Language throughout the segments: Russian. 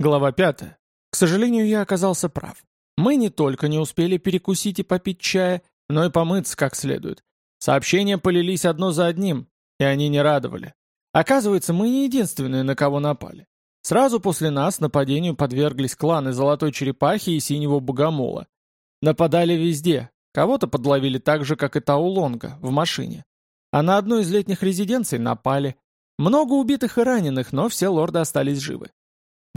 Глава 5. К сожалению, я оказался прав. Мы не только не успели перекусить и попить чая, но и помыться как следует. Сообщения полились одно за одним, и они не радовали. Оказывается, мы не единственные, на кого напали. Сразу после нас нападению подверглись кланы Золотой Черепахи и Синего Богомола. Нападали везде. Кого-то подловили так же, как и Таулонга, в машине. А на одну из летних резиденций напали. Много убитых и раненых, но все лорды остались живы.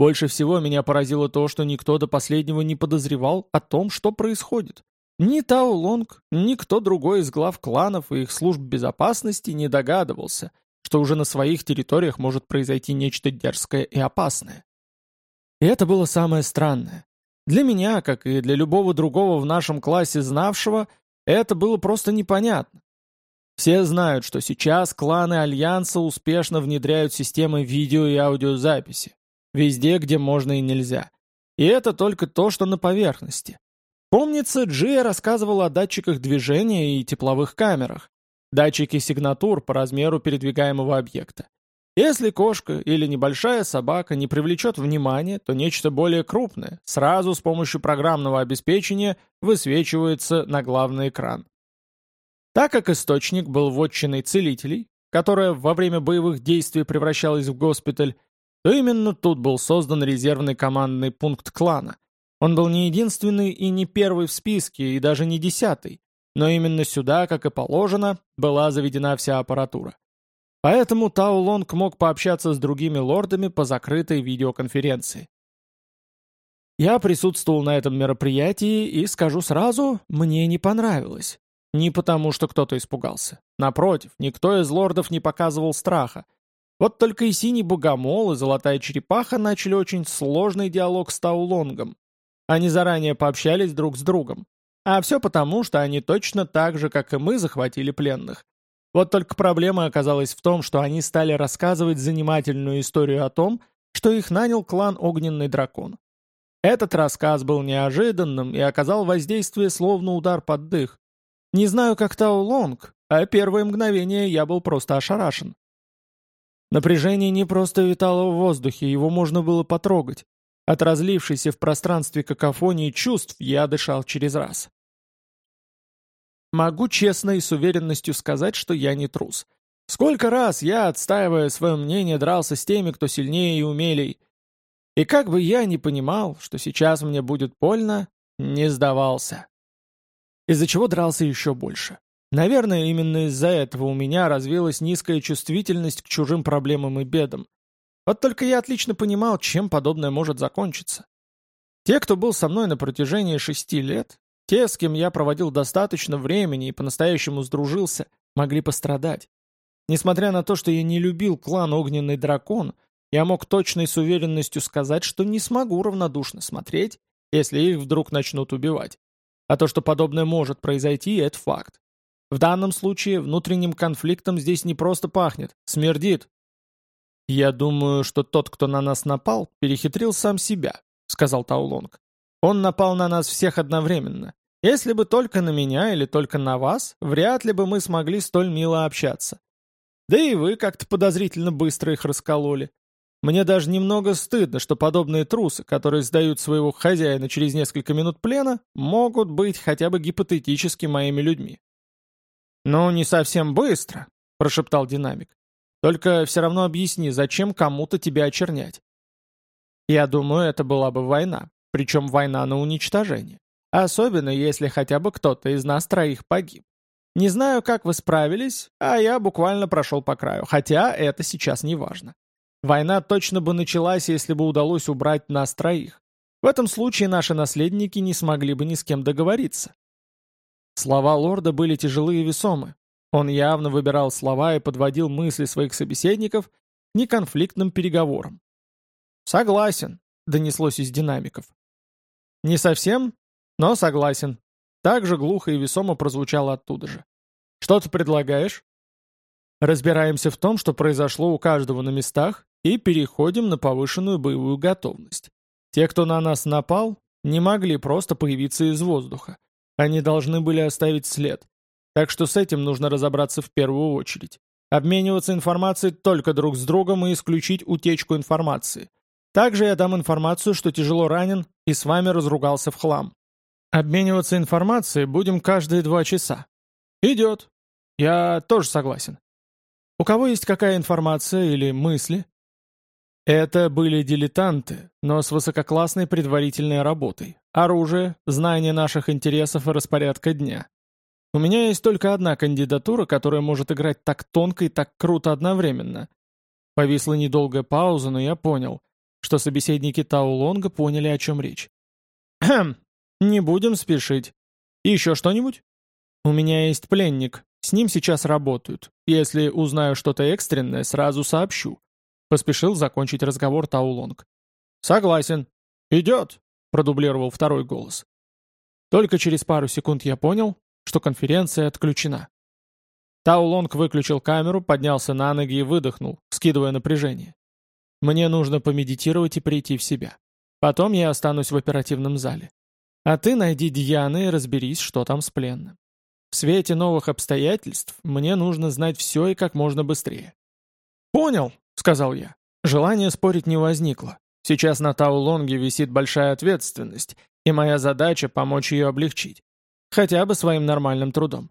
Больше всего меня поразило то, что никто до последнего не подозревал о том, что происходит. Ни Тао Лонг, ни кто другой из глав кланов и их служб безопасности не догадывался, что уже на своих территориях может произойти нечто дерзкое и опасное. И это было самое странное. Для меня, как и для любого другого в нашем классе знавшего, это было просто непонятно. Все знают, что сейчас кланы Альянса успешно внедряют системы видео и аудиозаписи. Везде, где можно и нельзя. И это только то, что на поверхности. Помнится, Джия рассказывала о датчиках движения и тепловых камерах. Датчики сигнатур по размеру передвигаемого объекта. Если кошка или небольшая собака не привлечет внимания, то нечто более крупное сразу с помощью программного обеспечения высвечивается на главный экран. Так как источник был вотчиной целителей, которая во время боевых действий превращалась в госпиталь, то именно тут был создан резервный командный пункт клана. Он был не единственный и не первый в списке, и даже не десятый, но именно сюда, как и положено, была заведена вся аппаратура. Поэтому Тау Лонг мог пообщаться с другими лордами по закрытой видеоконференции. Я присутствовал на этом мероприятии и, скажу сразу, мне не понравилось. Не потому, что кто-то испугался. Напротив, никто из лордов не показывал страха, вот только и Синий Богомол, и Золотая Черепаха начали очень сложный диалог с Таулонгом. Они заранее пообщались друг с другом. А все потому, что они точно так же, как и мы, захватили пленных. Вот только проблема оказалась в том, что они стали рассказывать занимательную историю о том, что их нанял клан Огненный Дракон. Этот рассказ был неожиданным и оказал воздействие словно удар под дых. Не знаю, как Таулонг, а первое мгновение я был просто ошарашен. Напряжение не просто витало в воздухе, его можно было потрогать. От разлившейся в пространстве какофонии чувств я дышал через раз. Могу честно и с уверенностью сказать, что я не трус. Сколько раз я, отстаивая свое мнение, дрался с теми, кто сильнее и умелей. И как бы я ни понимал, что сейчас мне будет больно, не сдавался. Из-за чего дрался еще больше. Наверное, именно из-за этого у меня развилась низкая чувствительность к чужим проблемам и бедам. Вот только я отлично понимал, чем подобное может закончиться. Те, кто был со мной на протяжении шести лет, те, с кем я проводил достаточно времени и по-настоящему сдружился, могли пострадать. Несмотря на то, что я не любил клан Огненный Дракон, я мог точно и с уверенностью сказать, что не смогу равнодушно смотреть, если их вдруг начнут убивать. А то, что подобное может произойти, это факт. В данном случае внутренним конфликтом здесь не просто пахнет, смердит. «Я думаю, что тот, кто на нас напал, перехитрил сам себя», — сказал Таулонг. «Он напал на нас всех одновременно. Если бы только на меня или только на вас, вряд ли бы мы смогли столь мило общаться. Да и вы как-то подозрительно быстро их раскололи. Мне даже немного стыдно, что подобные трусы, которые сдают своего хозяина через несколько минут плена, могут быть хотя бы гипотетически моими людьми. «Ну, не совсем быстро», — прошептал динамик. «Только все равно объясни, зачем кому-то тебя очернять?» «Я думаю, это была бы война, причем война на уничтожение. Особенно, если хотя бы кто-то из нас троих погиб. Не знаю, как вы справились, а я буквально прошел по краю, хотя это сейчас не важно. Война точно бы началась, если бы удалось убрать нас троих. В этом случае наши наследники не смогли бы ни с кем договориться. Слова лорда были тяжелы и весомы. Он явно выбирал слова и подводил мысли своих собеседников к неконфликтным переговорам. «Согласен», — донеслось из динамиков. «Не совсем, но согласен». Так же глухо и весомо прозвучало оттуда же. «Что ты предлагаешь?» Разбираемся в том, что произошло у каждого на местах, и переходим на повышенную боевую готовность. Те, кто на нас напал, не могли просто появиться из воздуха. Они должны были оставить след. Так что с этим нужно разобраться в первую очередь. Обмениваться информацией только друг с другом и исключить утечку информации. Также я дам информацию, что тяжело ранен и с вами разругался в хлам. Обмениваться информацией будем каждые два часа. Идет. Я тоже согласен. У кого есть какая информация или мысли? Это были дилетанты, но с высококлассной предварительной работой. Оружие, знание наших интересов и распорядка дня. У меня есть только одна кандидатура, которая может играть так тонко и так круто одновременно. Повисла недолгая пауза, но я понял, что собеседники Таулонга поняли, о чем речь. «Хм, не будем спешить. еще что-нибудь?» «У меня есть пленник. С ним сейчас работают. Если узнаю что-то экстренное, сразу сообщу. Поспешил закончить разговор Таулонг. «Согласен. Идет», — продублировал второй голос. Только через пару секунд я понял, что конференция отключена. Таулонг выключил камеру, поднялся на ноги и выдохнул, скидывая напряжение. «Мне нужно помедитировать и прийти в себя. Потом я останусь в оперативном зале. А ты найди Дьяны и разберись, что там с пленным. В свете новых обстоятельств мне нужно знать все и как можно быстрее». «Понял», — сказал я. Желания спорить не возникло. Сейчас на Таулонге висит большая ответственность, и моя задача — помочь ее облегчить. Хотя бы своим нормальным трудом.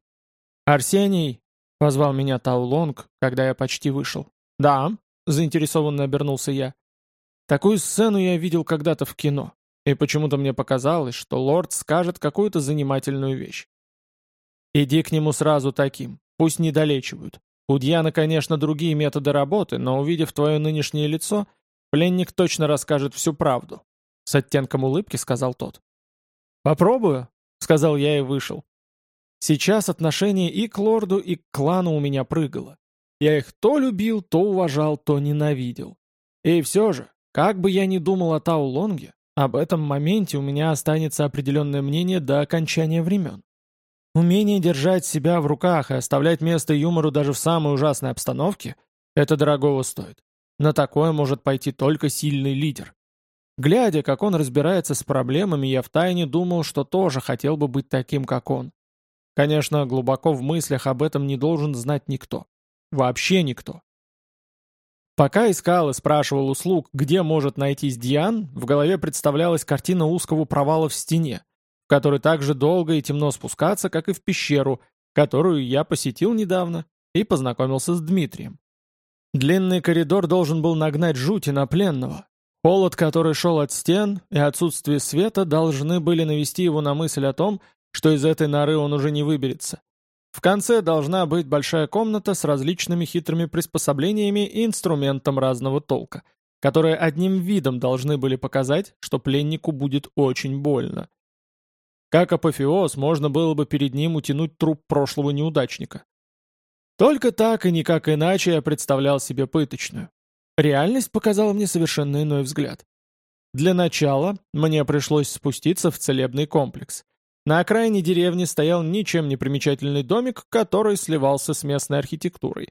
«Арсений!» — позвал меня Таулонг, когда я почти вышел. «Да», — заинтересованно обернулся я. Такую сцену я видел когда-то в кино, и почему-то мне показалось, что лорд скажет какую-то занимательную вещь. «Иди к нему сразу таким, пусть не долечивают. У Дьяна, конечно, другие методы работы, но увидев твое нынешнее лицо, пленник точно расскажет всю правду», — с оттенком улыбки сказал тот. «Попробую», — сказал я и вышел. Сейчас отношение и к лорду, и к клану у меня прыгало. Я их то любил, то уважал, то ненавидел. И все же, как бы я ни думал о Таулонге, об этом моменте у меня останется определенное мнение до окончания времен. Умение держать себя в руках и оставлять место юмору даже в самой ужасной обстановке – это дорогого стоит. На такое может пойти только сильный лидер. Глядя, как он разбирается с проблемами, я втайне думал, что тоже хотел бы быть таким, как он. Конечно, глубоко в мыслях об этом не должен знать никто. Вообще никто. Пока искал и спрашивал услуг, где может найтись Диан, в голове представлялась картина узкого провала в стене, который так же долго и темно спускаться, как и в пещеру, которую я посетил недавно и познакомился с Дмитрием. Длинный коридор должен был нагнать жути на пленного. Холод, который шел от стен, и отсутствие света должны были навести его на мысль о том, что из этой норы он уже не выберется. В конце должна быть большая комната с различными хитрыми приспособлениями и инструментом разного толка, которые одним видом должны были показать, что пленнику будет очень больно. Как апофеоз, можно было бы перед ним утянуть труп прошлого неудачника. Только так и никак иначе я представлял себе пыточную. Реальность показала мне совершенно иной взгляд. Для начала мне пришлось спуститься в целебный комплекс. На окраине деревни стоял ничем не примечательный домик, который сливался с местной архитектурой.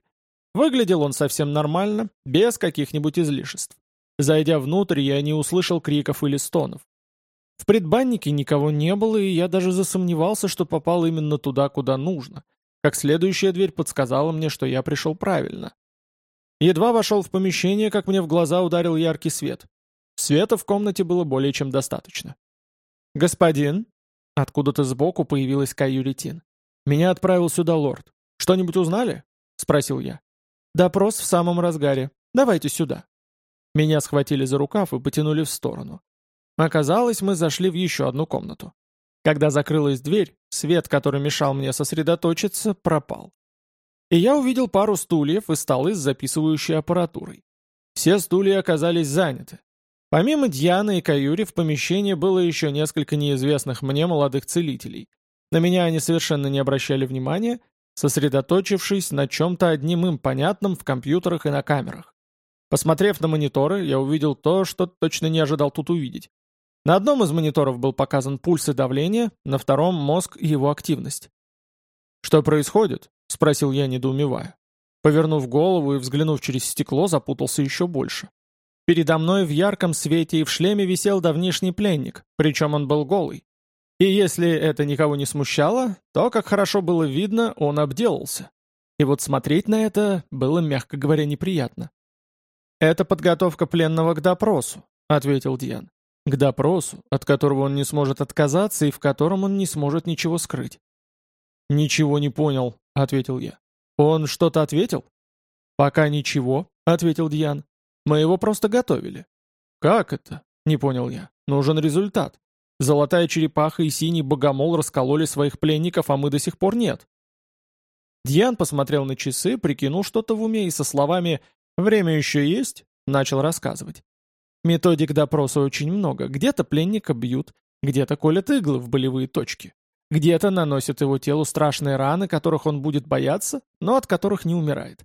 Выглядел он совсем нормально, без каких-нибудь излишеств. Зайдя внутрь, я не услышал криков или стонов. В предбаннике никого не было, и я даже засомневался, что попал именно туда, куда нужно. Как следующая дверь подсказала мне, что я пришел правильно. Едва вошел в помещение, как мне в глаза ударил яркий свет. Света в комнате было более чем достаточно. «Господин?» Откуда-то сбоку появилась Каюритин. «Меня отправил сюда лорд. Что-нибудь узнали?» — спросил я. «Допрос в самом разгаре. Давайте сюда». Меня схватили за рукав и потянули в сторону. Оказалось, мы зашли в еще одну комнату. Когда закрылась дверь, свет, который мешал мне сосредоточиться, пропал. И я увидел пару стульев и столы с записывающей аппаратурой. Все стулья оказались заняты. Помимо Дьяны и Каюри в помещении было еще несколько неизвестных мне молодых целителей. На меня они совершенно не обращали внимания, сосредоточившись на чем-то одним им понятном в компьютерах и на камерах. Посмотрев на мониторы, я увидел то, что точно не ожидал тут увидеть. На одном из мониторов был показан пульс и давление, на втором — мозг и его активность. «Что происходит?» — спросил я, недоумевая. Повернув голову и взглянув через стекло, запутался еще больше. Передо мной в ярком свете и в шлеме висел давнишний пленник, причем он был голый. И если это никого не смущало, то, как хорошо было видно, он обделался. И вот смотреть на это было, мягко говоря, неприятно. Это подготовка пленного к допросу, ответил Диан. «К допросу, от которого он не сможет отказаться и в котором он не сможет ничего скрыть». «Ничего не понял», — ответил я. «Он что-то ответил?» «Пока ничего», — ответил Диан. «Мы его просто готовили». «Как это?» — не понял я. «Нужен результат. Золотая черепаха и синий богомол раскололи своих пленников, а мы до сих пор нет». Диан посмотрел на часы, прикинул что-то в уме и со словами «Время еще есть?» начал рассказывать. Методик допроса очень много. Где-то пленника бьют, где-то колят иглы в болевые точки. Где-то наносят его телу страшные раны, которых он будет бояться, но от которых не умирает.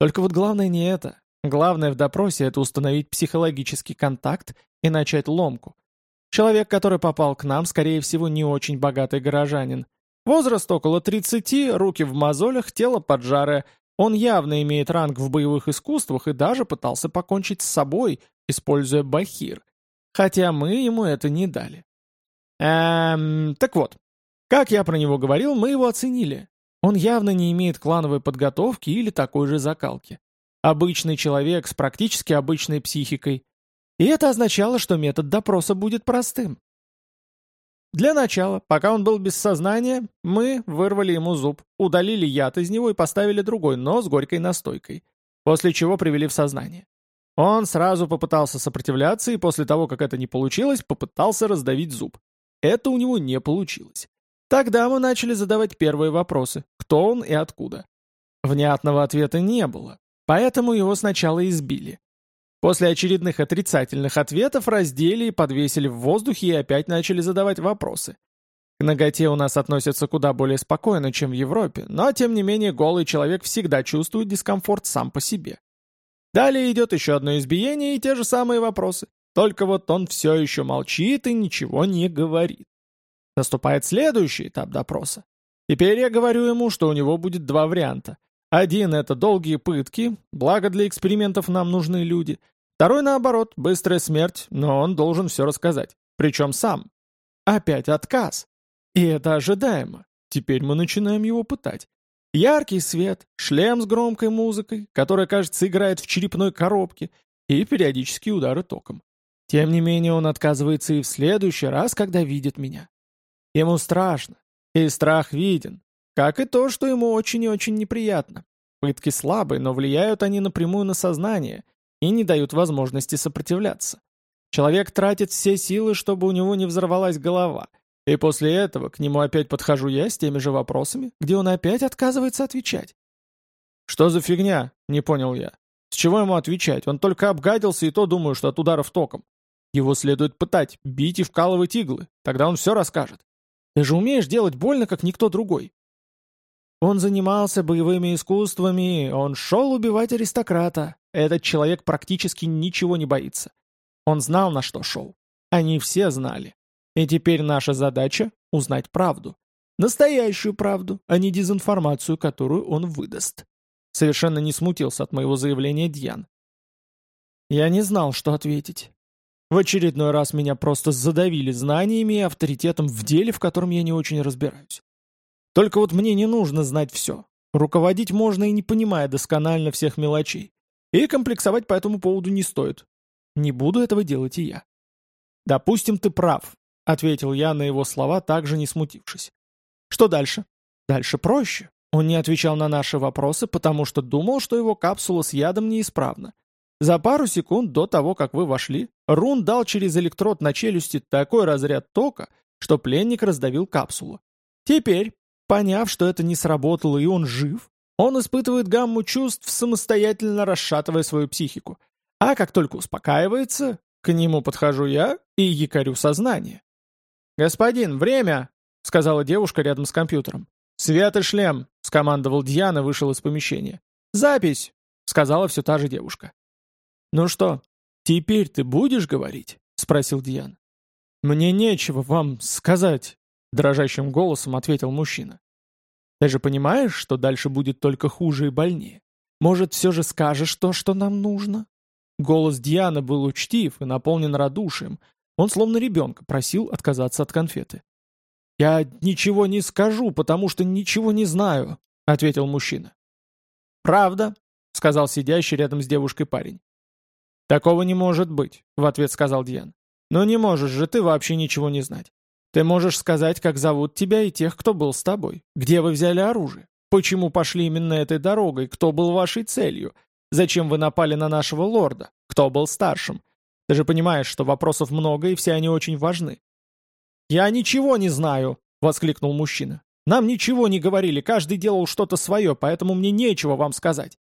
Только вот главное не это. Главное в допросе — это установить психологический контакт и начать ломку. Человек, который попал к нам, скорее всего, не очень богатый горожанин. Возраст около 30, руки в мозолях, тело поджарое. Он явно имеет ранг в боевых искусствах и даже пытался покончить с собой, используя бахир. Хотя мы ему это не дали. Эм, так вот, как я про него говорил, мы его оценили. Он явно не имеет клановой подготовки или такой же закалки. Обычный человек с практически обычной психикой. И это означало, что метод допроса будет простым. Для начала, пока он был без сознания, мы вырвали ему зуб, удалили яд из него и поставили другой, но с горькой настойкой, после чего привели в сознание. Он сразу попытался сопротивляться и после того, как это не получилось, попытался раздавить зуб. Это у него не получилось. Тогда мы начали задавать первые вопросы, кто он и откуда. Внятного ответа не было, поэтому его сначала избили. После очередных отрицательных ответов раздели и подвесили в воздухе и опять начали задавать вопросы. К ноготе у нас относятся куда более спокойно, чем в Европе, но тем не менее голый человек всегда чувствует дискомфорт сам по себе. Далее идет еще одно избиение и те же самые вопросы, только вот он все еще молчит и ничего не говорит. Наступает следующий этап допроса. Теперь я говорю ему, что у него будет два варианта. Один — это долгие пытки, благо для экспериментов нам нужны люди. Второй, наоборот, быстрая смерть, но он должен все рассказать. Причем сам. Опять отказ. И это ожидаемо. Теперь мы начинаем его пытать. Яркий свет, шлем с громкой музыкой, которая, кажется, играет в черепной коробке, и периодические удары током. Тем не менее, он отказывается и в следующий раз, когда видит меня. Ему страшно, и страх виден, как и то, что ему очень и очень неприятно. Пытки слабые, но влияют они напрямую на сознание и не дают возможности сопротивляться. Человек тратит все силы, чтобы у него не взорвалась голова, и после этого к нему опять подхожу я с теми же вопросами, где он опять отказывается отвечать. «Что за фигня?» — не понял я. «С чего ему отвечать? Он только обгадился, и то думаю, что от ударов током. Его следует пытать, бить и вкалывать иглы, тогда он все расскажет. Ты же умеешь делать больно, как никто другой. Он занимался боевыми искусствами, он шел убивать аристократа. Этот человек практически ничего не боится. Он знал, на что шел. Они все знали. И теперь наша задача — узнать правду. Настоящую правду, а не дезинформацию, которую он выдаст. Совершенно не смутился от моего заявления Дьян. Я не знал, что ответить. В очередной раз меня просто задавили знаниями и авторитетом в деле, в котором я не очень разбираюсь. Только вот мне не нужно знать все. Руководить можно и не понимая досконально всех мелочей. И комплексовать по этому поводу не стоит. Не буду этого делать и я. «Допустим, ты прав», — ответил я на его слова, также не смутившись. «Что дальше?» «Дальше проще. Он не отвечал на наши вопросы, потому что думал, что его капсула с ядом неисправна. За пару секунд до того, как вы вошли, Рун дал через электрод на челюсти такой разряд тока, что пленник раздавил капсулу. Теперь, поняв, что это не сработало и он жив, он испытывает гамму чувств, самостоятельно расшатывая свою психику. А как только успокаивается, к нему подхожу я и якорю сознание. «Господин, время!» — сказала девушка рядом с компьютером. «Свет и шлем!» — скомандовал Дьян и вышел из помещения. «Запись!» — сказала все та же девушка. «Ну что, теперь ты будешь говорить?» — спросил Диан. «Мне нечего вам сказать», — дрожащим голосом ответил мужчина. «Ты же понимаешь, что дальше будет только хуже и больнее? Может, все же скажешь то, что нам нужно?» Голос Дианы был учтив и наполнен радушием. Он словно ребенка просил отказаться от конфеты. «Я ничего не скажу, потому что ничего не знаю», — ответил мужчина. «Правда», — сказал сидящий рядом с девушкой парень. «Такого не может быть», — в ответ сказал Диан. «Но не можешь же ты вообще ничего не знать. Ты можешь сказать, как зовут тебя и тех, кто был с тобой, где вы взяли оружие, почему пошли именно этой дорогой, кто был вашей целью, зачем вы напали на нашего лорда, кто был старшим. Ты же понимаешь, что вопросов много и все они очень важны». «Я ничего не знаю», — воскликнул мужчина. «Нам ничего не говорили, каждый делал что-то свое, поэтому мне нечего вам сказать».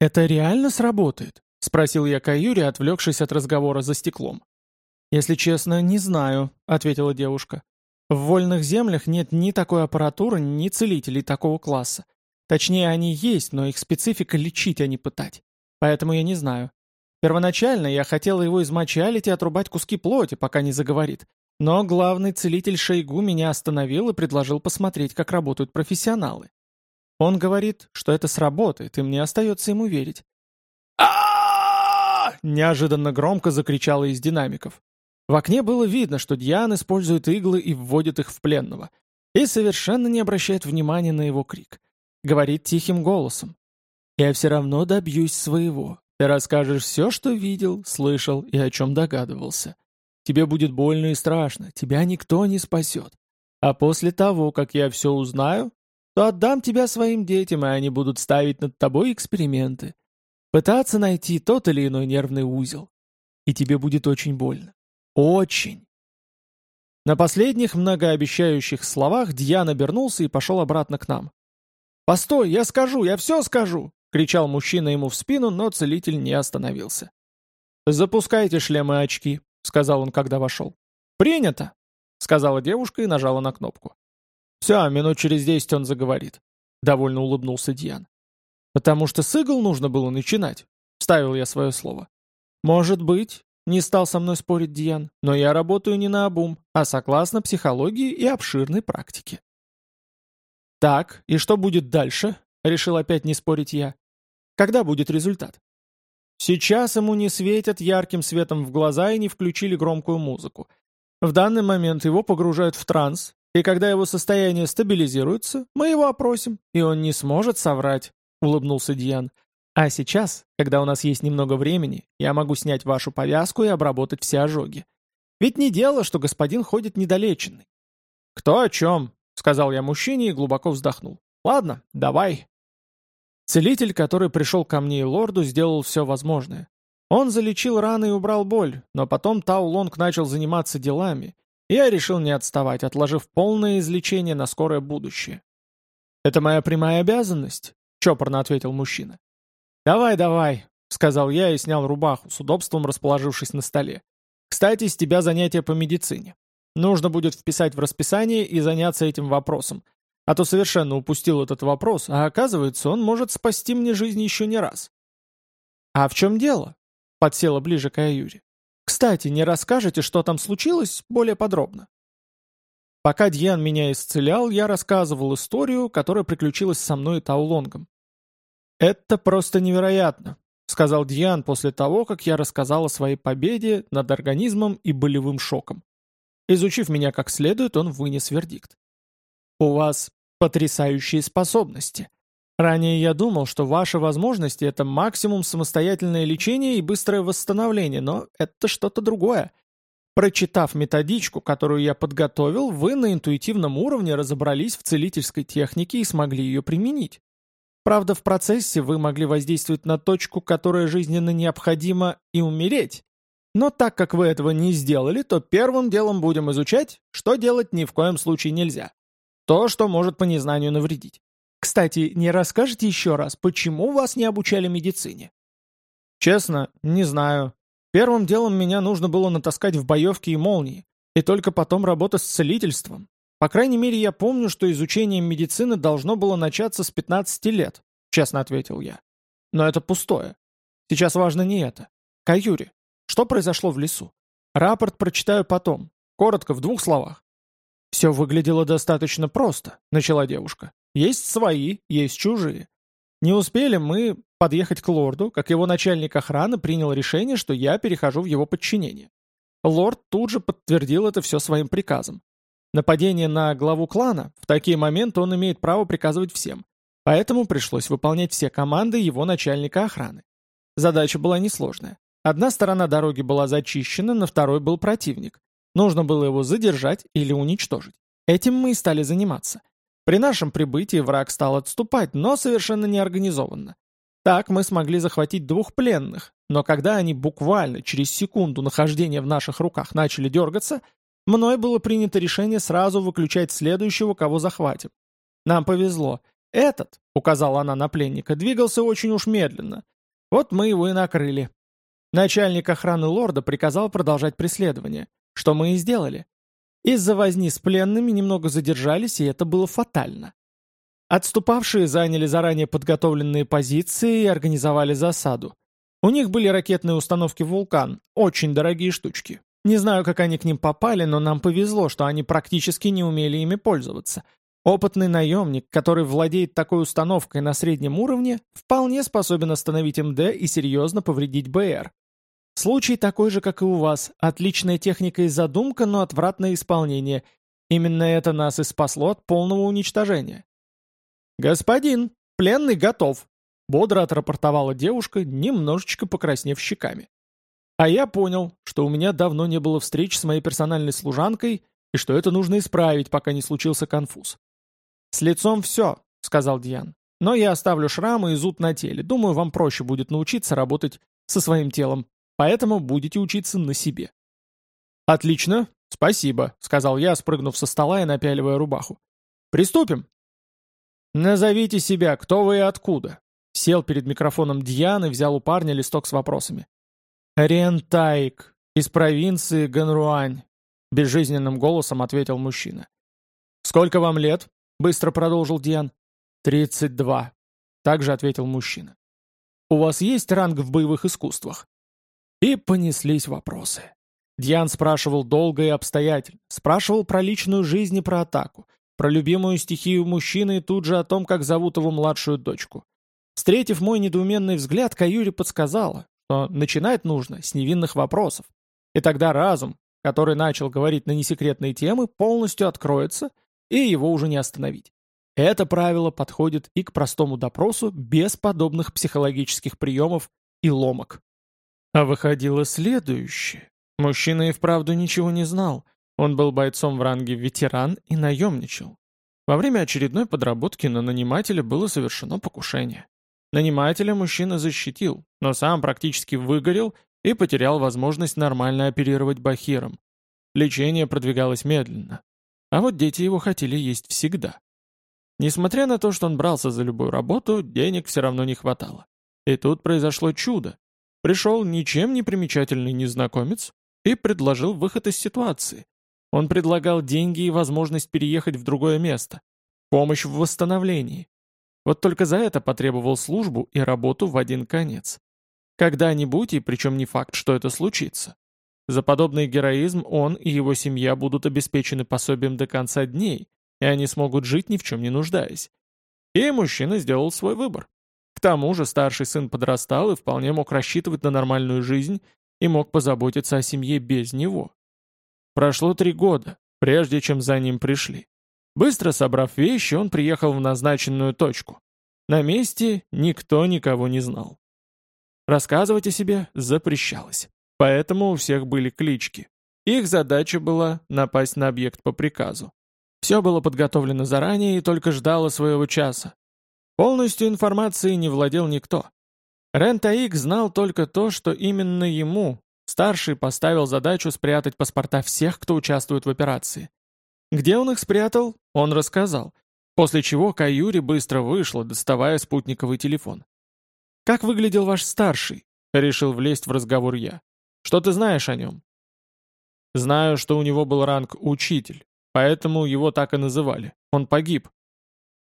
«Это реально сработает?» — спросил я Каюри, отвлекшись от разговора за стеклом. «Если честно, не знаю», — ответила девушка. «В вольных землях нет ни такой аппаратуры, ни целителей такого класса. Точнее, они есть, но их специфика лечить, а не пытать. Поэтому я не знаю. Первоначально я хотела его измочалить и отрубать куски плоти, пока не заговорит. Но главный целитель Шейгу меня остановил и предложил посмотреть, как работают профессионалы. Он говорит, что это сработает, и мне остается ему верить. а неожиданно громко закричала из динамиков. В окне было видно, что Диан использует иглы и вводит их в пленного, и совершенно не обращает внимания на его крик. Говорит тихим голосом. «Я все равно добьюсь своего. Ты расскажешь все, что видел, слышал и о чем догадывался. Тебе будет больно и страшно, тебя никто не спасет. А после того, как я все узнаю, то отдам тебя своим детям, и они будут ставить над тобой эксперименты. Пытаться найти тот или иной нервный узел. И тебе будет очень больно. Очень. На последних многообещающих словах Дьян обернулся и пошел обратно к нам. «Постой, я скажу, я все скажу!» — кричал мужчина ему в спину, но целитель не остановился. «Запускайте шлемы и очки», — сказал он, когда вошел. «Принято!» — сказала девушка и нажала на кнопку. «Все, минут через десять он заговорит», — довольно улыбнулся Дьян. «Потому что с игл нужно было начинать», — вставил я свое слово. «Может быть, не стал со мной спорить Диан, но я работаю не на обум, а согласно психологии и обширной практике. Так, и что будет дальше? Решил опять не спорить я. Когда будет результат? Сейчас ему не светят ярким светом в глаза и не включили громкую музыку. В данный момент его погружают в транс, и когда его состояние стабилизируется, мы его опросим, и он не сможет соврать, улыбнулся Диан. А сейчас, когда у нас есть немного времени, я могу снять вашу повязку и обработать все ожоги. Ведь не дело, что господин ходит недолеченный. «Кто о чем?» — сказал я мужчине и глубоко вздохнул. «Ладно, давай». Целитель, который пришел ко мне и лорду, сделал все возможное. Он залечил раны и убрал боль, но потом Тау Лонг начал заниматься делами, я решил не отставать, отложив полное излечение на скорое будущее. «Это моя прямая обязанность», — чопорно ответил мужчина. «Давай, давай», — сказал я и снял рубаху, с удобством расположившись на столе. «Кстати, с тебя занятия по медицине. Нужно будет вписать в расписание и заняться этим вопросом. А то совершенно упустил этот вопрос, а оказывается, он может спасти мне жизнь еще не раз». «А в чем дело?» — подсела ближе к Аюре. «Кстати, не расскажете, что там случилось, более подробно?» Пока Дьян меня исцелял, я рассказывал историю, которая приключилась со мной и Таулонгом. «Это просто невероятно», — сказал Диан после того, как я рассказал о своей победе над организмом и болевым шоком. Изучив меня как следует, он вынес вердикт. «У вас потрясающие способности. Ранее я думал, что ваши возможности — это максимум самостоятельное лечение и быстрое восстановление, но это что-то другое. Прочитав методичку, которую я подготовил, вы на интуитивном уровне разобрались в целительской технике и смогли ее применить. Правда, в процессе вы могли воздействовать на точку, которая жизненно необходима, и умереть. Но так как вы этого не сделали, то первым делом будем изучать, что делать ни в коем случае нельзя. То, что может по незнанию навредить. Кстати, не расскажете еще раз, почему вас не обучали медицине? Честно, не знаю. Первым делом меня нужно было натаскать в боевки и молнии, и только потом работа с целительством. По крайней мере, я помню, что изучение медицины должно было начаться с 15 лет, честно ответил я. Но это пустое. Сейчас важно не это. Каюри, что произошло в лесу? Рапорт прочитаю потом. Коротко, в двух словах. Все выглядело достаточно просто, начала девушка. Есть свои, есть чужие. Не успели мы подъехать к лорду, как его начальник охраны принял решение, что я перехожу в его подчинение. Лорд тут же подтвердил это все своим приказом. Нападение на главу клана, в такие моменты он имеет право приказывать всем. Поэтому пришлось выполнять все команды его начальника охраны. Задача была несложная. Одна сторона дороги была зачищена, на второй был противник. Нужно было его задержать или уничтожить. Этим мы и стали заниматься. При нашем прибытии враг стал отступать, но совершенно неорганизованно. Так мы смогли захватить двух пленных, но когда они буквально через секунду нахождения в наших руках начали дергаться, мной было принято решение сразу выключать следующего, кого захватим. Нам повезло. Этот, указала она на пленника, двигался очень уж медленно. Вот мы его и накрыли. Начальник охраны лорда приказал продолжать преследование, что мы и сделали. Из-за возни с пленными немного задержались, и это было фатально. Отступавшие заняли заранее подготовленные позиции и организовали засаду. У них были ракетные установки «Вулкан», очень дорогие штучки. Не знаю, как они к ним попали, но нам повезло, что они практически не умели ими пользоваться. Опытный наемник, который владеет такой установкой на среднем уровне, вполне способен остановить МД и серьезно повредить БР. Случай такой же, как и у вас. Отличная техника и задумка, но отвратное исполнение. Именно это нас и спасло от полного уничтожения. «Господин, пленный готов», — бодро отрапортовала девушка, немножечко покраснев щеками. А я понял, что у меня давно не было встреч с моей персональной служанкой и что это нужно исправить, пока не случился конфуз. «С лицом все», — сказал Диан. «Но я оставлю шрамы и зуд на теле. Думаю, вам проще будет научиться работать со своим телом, поэтому будете учиться на себе». «Отлично, спасибо», — сказал я, спрыгнув со стола и напяливая рубаху. «Приступим». «Назовите себя, кто вы и откуда?» Сел перед микрофоном Диан и взял у парня листок с вопросами. «Рентайк, из провинции Ганруань», — безжизненным голосом ответил мужчина. «Сколько вам лет?» Быстро продолжил Диан. «Тридцать два», — также ответил мужчина. «У вас есть ранг в боевых искусствах?» И понеслись вопросы. Диан спрашивал долго и обстоятельно, спрашивал про личную жизнь и про атаку, про любимую стихию мужчины и тут же о том, как зовут его младшую дочку. Встретив мой недоуменный взгляд, Каюри подсказала, что начинать нужно с невинных вопросов. И тогда разум, который начал говорить на несекретные темы, полностью откроется — и его уже не остановить. Это правило подходит и к простому допросу без подобных психологических приемов и ломок. А выходило следующее. Мужчина и вправду ничего не знал. Он был бойцом в ранге ветеран и наемничал. Во время очередной подработки на нанимателя было совершено покушение. Нанимателя мужчина защитил, но сам практически выгорел и потерял возможность нормально оперировать бахиром. Лечение продвигалось медленно. А вот дети его хотели есть всегда. Несмотря на то, что он брался за любую работу, денег все равно не хватало. И тут произошло чудо. Пришел ничем не примечательный незнакомец и предложил выход из ситуации. Он предлагал деньги и возможность переехать в другое место. Помощь в восстановлении. Вот только за это потребовал службу и работу в один конец. Когда-нибудь, и причем не факт, что это случится. За подобный героизм он и его семья будут обеспечены пособием до конца дней, и они смогут жить ни в чем не нуждаясь. И мужчина сделал свой выбор. К тому же старший сын подрастал и вполне мог рассчитывать на нормальную жизнь и мог позаботиться о семье без него. Прошло три года, прежде чем за ним пришли. Быстро собрав вещи, он приехал в назначенную точку. На месте никто никого не знал. Рассказывать о себе запрещалось. Поэтому у всех были клички. Их задача была напасть на объект по приказу. Все было подготовлено заранее и только ждало своего часа. Полностью информацией не владел никто. Рен Таик знал только то, что именно ему, старший, поставил задачу спрятать паспорта всех, кто участвует в операции. Где он их спрятал, он рассказал, после чего Каюри быстро вышла, доставая спутниковый телефон. «Как выглядел ваш старший?» — решил влезть в разговор я. Что ты знаешь о нем?» «Знаю, что у него был ранг «учитель», поэтому его так и называли. Он погиб».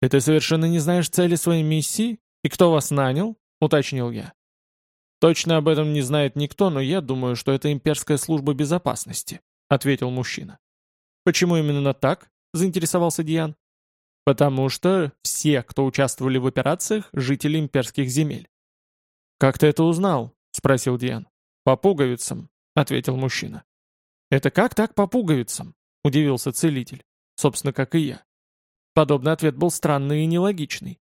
«И ты совершенно не знаешь цели своей миссии? И кто вас нанял?» — уточнил я. «Точно об этом не знает никто, но я думаю, что это имперская служба безопасности», — ответил мужчина. «Почему именно так?» — заинтересовался Диан. «Потому что все, кто участвовали в операциях, жители имперских земель». «Как ты это узнал?» — спросил Диан. «По пуговицам», — ответил мужчина. «Это как так по пуговицам?» — удивился целитель. Собственно, как и я. Подобный ответ был странный и нелогичный.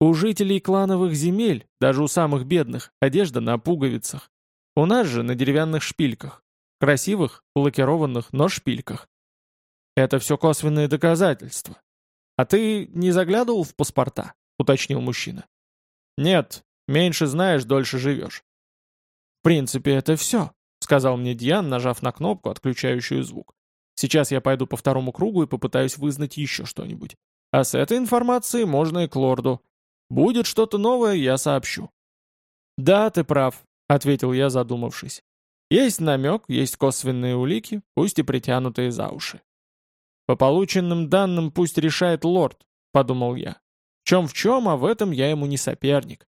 У жителей клановых земель, даже у самых бедных, одежда на пуговицах. У нас же на деревянных шпильках. Красивых, лакированных, но шпильках. Это все косвенные доказательства. А ты не заглядывал в паспорта? Уточнил мужчина. Нет, меньше знаешь, дольше живешь. В принципе, это все, сказал мне Диан, нажав на кнопку, отключающую звук. Сейчас я пойду по второму кругу и попытаюсь вызнать еще что-нибудь. А с этой информацией можно и к лорду. Будет что-то новое, я сообщу. «Да, ты прав», — ответил я, задумавшись. «Есть намек, есть косвенные улики, пусть и притянутые за уши». «По полученным данным пусть решает лорд», — подумал я. «В чем в чем, а в этом я ему не соперник.